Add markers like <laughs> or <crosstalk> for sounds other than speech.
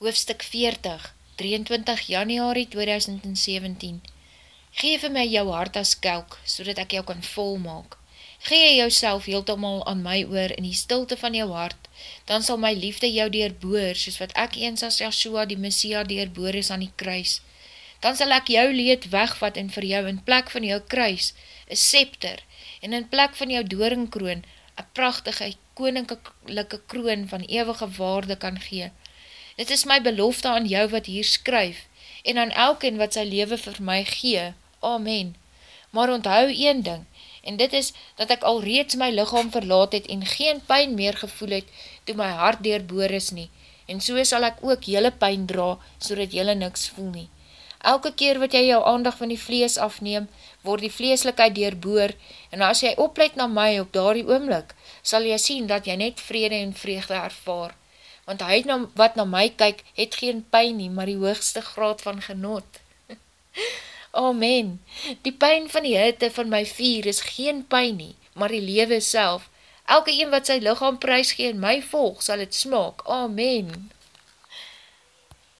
Hoofstuk 40, 23 januari 2017 Geef my jou hart as kelk, so dat ek jou kan volmaak. Gee jou self heeltemal aan my oor in die stilte van jou hart, dan sal my liefde jou deurboor, soos wat ek eens as Yahshua die Messia deurboor is aan die kruis. Dan sal ek jou leed wegvat en vir jou in plek van jou kruis, een scepter, en in plek van jou doringkroon, een prachtige koninklijke kroon van eeuwige waarde kan gee. Dit is my belofte aan jou wat hier skryf, en aan elken wat sy leven vir my gee. Amen. Maar onthou een ding, en dit is, dat ek al reeds my lichaam verlaat het, en geen pijn meer gevoel het, toe my hart deurboor is nie, en so sal ek ook jylle pijn dra, so dat jylle niks voel nie. Elke keer wat jy jou aandag van die vlees afneem, word die vleeslikheid deurboor, en as jy opleid na my op daardie oomlik, sal jy sien dat jy net vrede en vreugde ervaar want hy na, wat na my kyk, het geen pijn nie, maar die hoogste graad van genot. <laughs> Amen, die pijn van die hitte van my vier is geen pijn nie, maar die lewe self. Elke een wat sy lichaam prijs gee en my volg, sal het smaak. Amen.